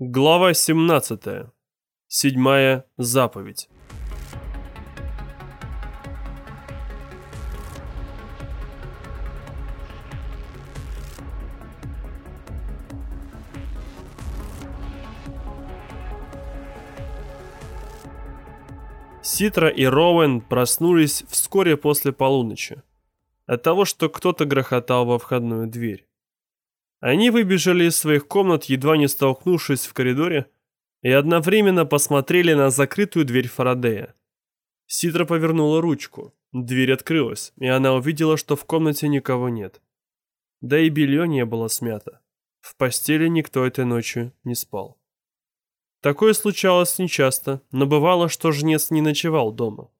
Глава 17. Седьмая заповедь. Ситра и Роуэн проснулись вскоре после полуночи от того, что кто-то грохотал во входную дверь. Они выбежали из своих комнат, едва не столкнувшись в коридоре, и одновременно посмотрели на закрытую дверь Фарадея. Ситра повернула ручку. Дверь открылась, и она увидела, что в комнате никого нет. Да и белье не было смято. В постели никто этой ночью не спал. Такое случалось нечасто, но бывало, что жнец не ночевал дома.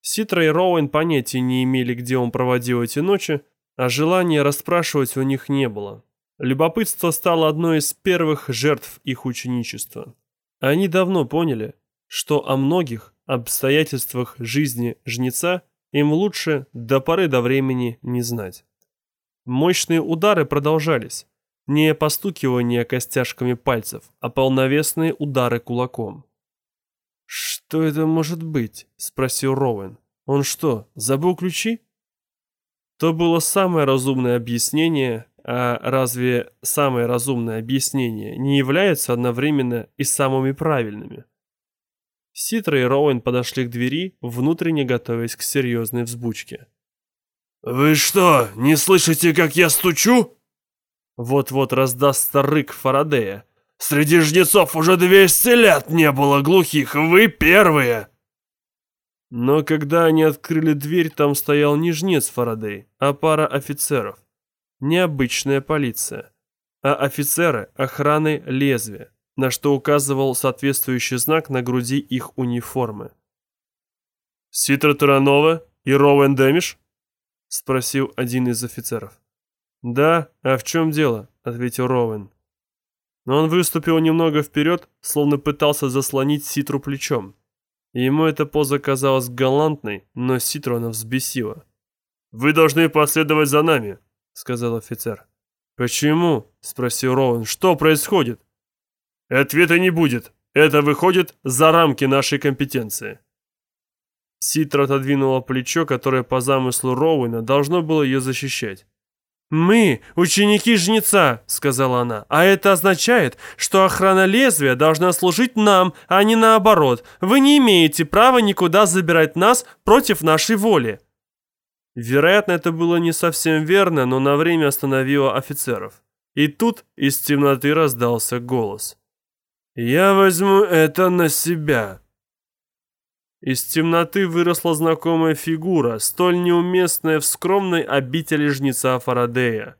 Ситра и Роуэн понятия не имели, где он проводил эти ночи, а желания расспрашивать у них не было. Любопытство стало одной из первых жертв их ученичества. Они давно поняли, что о многих обстоятельствах жизни жнеца им лучше до поры до времени не знать. Мощные удары продолжались. Не постукивание костяшками пальцев, а полновесные удары кулаком. «Что это может быть?» – спросил Роуэн. «Он что, забыл ключи?» То было самое разумное объяснение, а разве самые разумные объяснения не являются одновременно и самыми правильными? Ситра и Роуэн подошли к двери, внутренне готовясь к серьезной взбучке. «Вы что, не слышите, как я стучу?» Вот-вот раздастся рык Фарадея. «Среди жнецов уже 200 лет не было глухих, вы первые!» Но когда они открыли дверь, там стоял не жнец Фарадей, а пара офицеров необычная полиция, а офицеры охраны лезвия, на что указывал соответствующий знак на груди их униформы. «Ситра Таранова и Роуэн Дэмиш?» — спросил один из офицеров. «Да, а в чем дело?» — ответил Роуэн. Но он выступил немного вперед, словно пытался заслонить Ситру плечом. Ему эта поза казалась галантной, но Ситру она взбесила. «Вы должны последовать за нами», сказал офицер. «Почему?» — спросил Роуэн. «Что происходит?» «Ответа не будет. Это выходит за рамки нашей компетенции». Ситра отодвинула плечо, которое по замыслу Роуэна должно было ее защищать. «Мы – ученики жнеца», – сказала она. «А это означает, что охрана лезвия должна служить нам, а не наоборот. Вы не имеете права никуда забирать нас против нашей воли». Вероятно, это было не совсем верно, но на время остановило офицеров. И тут из темноты раздался голос. «Я возьму это на себя». Из темноты выросла знакомая фигура, столь неуместная в скромной обители жнеца Фарадея.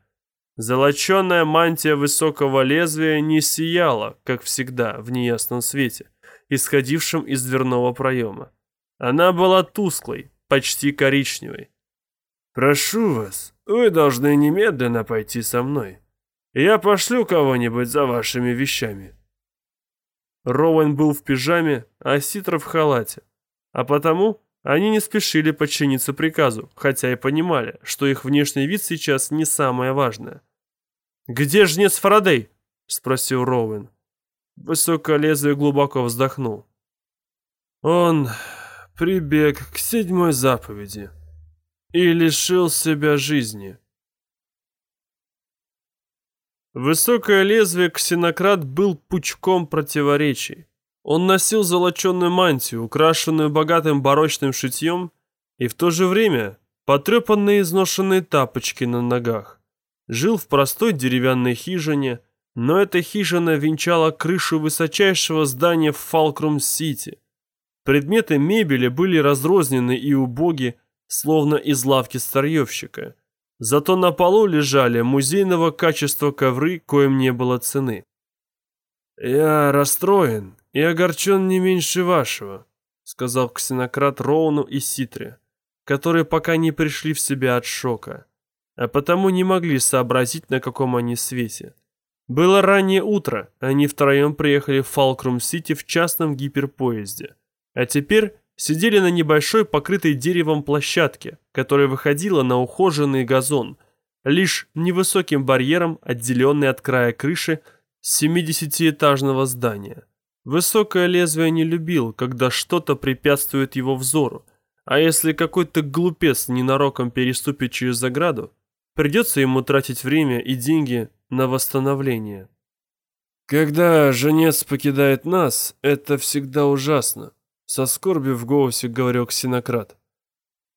Золоченая мантия высокого лезвия не сияла, как всегда, в неясном свете, исходившем из дверного проема. Она была тусклой, почти коричневой. «Прошу вас, вы должны немедленно пойти со мной. Я пошлю кого-нибудь за вашими вещами». Роуэн был в пижаме, а Ситра в халате. А потому они не спешили подчиниться приказу, хотя и понимали, что их внешний вид сейчас не самое важное. «Где жнец Фарадей?» — спросил Роуэн. Высокое лезвие глубоко вздохнул. «Он прибег к седьмой заповеди», и лишил себя жизни. Высокое лезвие ксенократ был пучком противоречий. Он носил золоченую мантию, украшенную богатым барочным шитьем, и в то же время потрепанные изношенные тапочки на ногах. Жил в простой деревянной хижине, но эта хижина венчала крышу высочайшего здания в Фалкрум-Сити. Предметы мебели были разрознены и убоги, словно из лавки старьевщика. Зато на полу лежали музейного качества ковры, коим не было цены. «Я расстроен и огорчен не меньше вашего», сказал ксенократ Роуну и Ситре, которые пока не пришли в себя от шока, а потому не могли сообразить, на каком они свете. Было раннее утро, они втроем приехали в Фалкрум-Сити в частном гиперпоезде, а теперь сидели на небольшой покрытой деревом площадке, которая выходила на ухоженный газон, лишь невысоким барьером, отделенный от края крыши семидесятиэтажного здания. Высокое лезвие не любил, когда что-то препятствует его взору, а если какой-то глупец ненароком переступит через заграду, придется ему тратить время и деньги на восстановление. Когда женец покидает нас, это всегда ужасно, со скорбью в голосе говорил Ксенократ.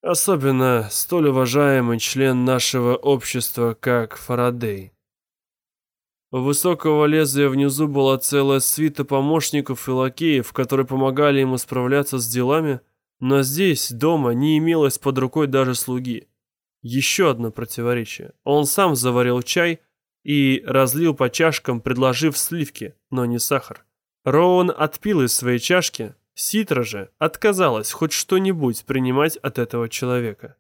Особенно столь уважаемый член нашего общества, как Фарадей. У высокого лезвия внизу была целая свита помощников и лакеев, которые помогали ему справляться с делами, но здесь, дома, не имелось под рукой даже слуги. Еще одно противоречие. Он сам заварил чай и разлил по чашкам, предложив сливки, но не сахар. Роуэн отпил из своей чашки, Ситра же отказалась хоть что-нибудь принимать от этого человека.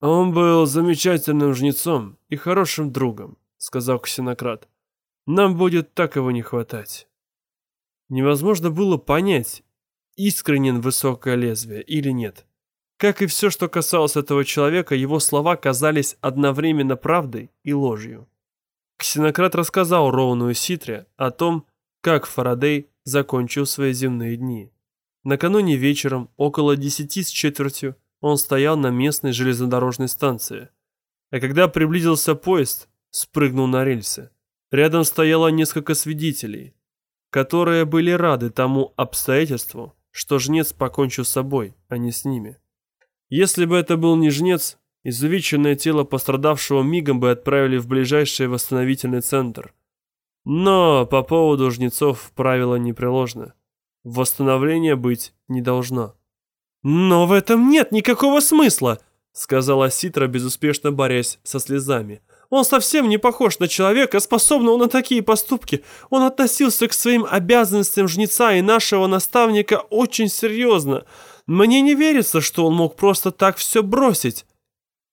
Он был замечательным жнецом и хорошим другом сказал Ксенократ. Нам будет так его не хватать. Невозможно было понять, искренен высокое лезвие или нет. Как и все, что касалось этого человека, его слова казались одновременно правдой и ложью. Ксенократ рассказал Роуну и Ситре о том, как Фарадей закончил свои земные дни. Накануне вечером, около десяти с четвертью, он стоял на местной железнодорожной станции. А когда приблизился поезд, спрыгнул на рельсы. Рядом стояло несколько свидетелей, которые были рады тому обстоятельству, что жнец покончил с собой, а не с ними. Если бы это был не жнец, изувеченное тело пострадавшего мигом бы отправили в ближайший восстановительный центр. Но по поводу жнецов правило непреложно. Восстановления быть не должно. «Но в этом нет никакого смысла!» сказала Ситра, безуспешно борясь со слезами. Он совсем не похож на человека, способного на такие поступки. Он относился к своим обязанностям жнеца и нашего наставника очень серьезно. Мне не верится, что он мог просто так все бросить».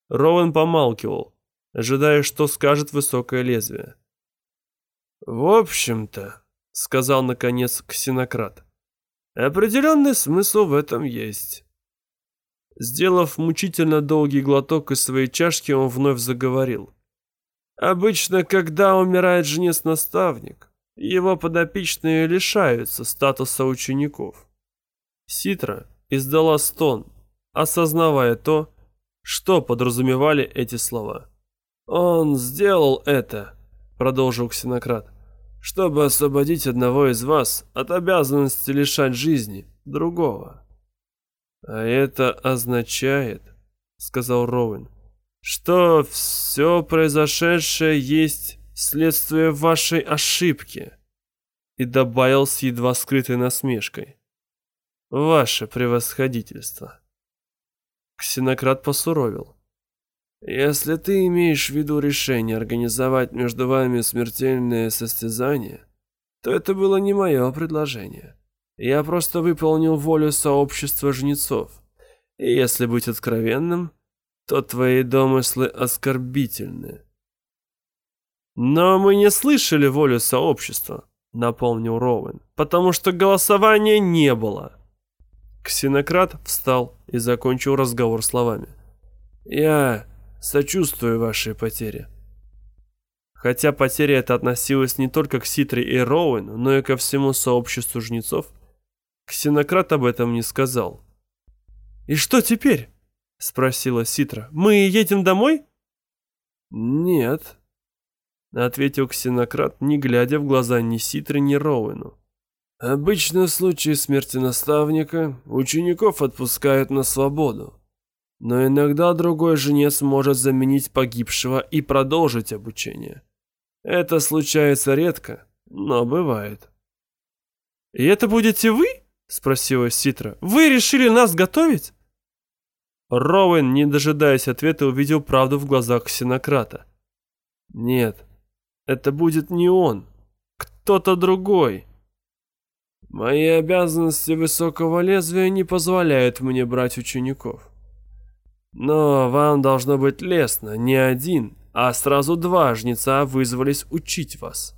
Роуэн помалкивал, ожидая, что скажет высокое лезвие. «В общем-то», — сказал наконец Ксенократ, — «определенный смысл в этом есть». Сделав мучительно долгий глоток из своей чашки, он вновь заговорил. Обычно, когда умирает жнец-наставник, его подопечные лишаются статуса учеников. Ситра издала стон, осознавая то, что подразумевали эти слова. «Он сделал это», — продолжил Ксенократ, «чтобы освободить одного из вас от обязанности лишать жизни другого». «А это означает», — сказал Роуэн, что все произошедшее есть следствие вашей ошибки. И добавил с едва скрытой насмешкой. Ваше превосходительство. Ксенократ посуровил. Если ты имеешь в виду решение организовать между вами смертельное состязание, то это было не мое предложение. Я просто выполнил волю сообщества жнецов. И если быть откровенным, то твои домыслы оскорбительны. Но мы не слышали волю сообщества, напомнил Роуэн, потому что голосования не было. Ксенократ встал и закончил разговор словами. Я сочувствую вашей потере. Хотя потеря эта относилась не только к Ситре и Роуэну, но и ко всему сообществу жнецов, Ксенократ об этом не сказал. «И что теперь?» — спросила Ситра. «Мы едем домой?» «Нет», — ответил ксенократ, не глядя в глаза ни Ситры, ни Роуэну. «Обычно в случае смерти наставника учеников отпускают на свободу. Но иногда другой женец может заменить погибшего и продолжить обучение. Это случается редко, но бывает». «И это будете вы?» — спросила Ситра. «Вы решили нас готовить?» Роуэн, не дожидаясь ответа, увидел правду в глазах ксенократа. «Нет, это будет не он, кто-то другой. Мои обязанности высокого лезвия не позволяют мне брать учеников. Но вам должно быть лестно, не один, а сразу два жнеца вызвались учить вас».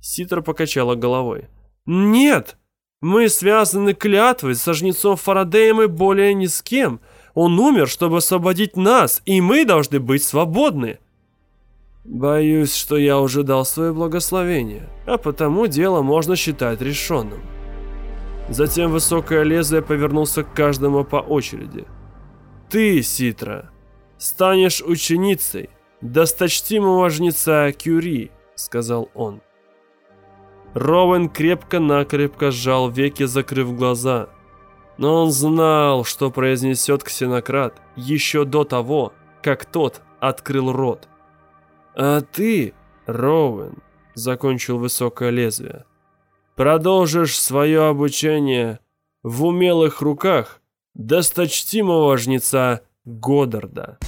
Ситра покачала головой. «Нет, мы связаны клятвой со жнецом Фарадеем и более ни с кем». Он умер, чтобы освободить нас, и мы должны быть свободны. Боюсь, что я уже дал свое благословение, а потому дело можно считать решенным. Затем высокое лезвие повернулся к каждому по очереди. Ты, Ситра, станешь ученицей досточтимого жнеца Кюри, сказал он. Роуэн крепко-накрепко сжал веки, закрыв глаза. Но он знал, что произнесет ксенократ еще до того, как тот открыл рот. «А ты, Роуэн», — закончил высокое лезвие, — «продолжишь свое обучение в умелых руках досточтимого жнеца Годдарда».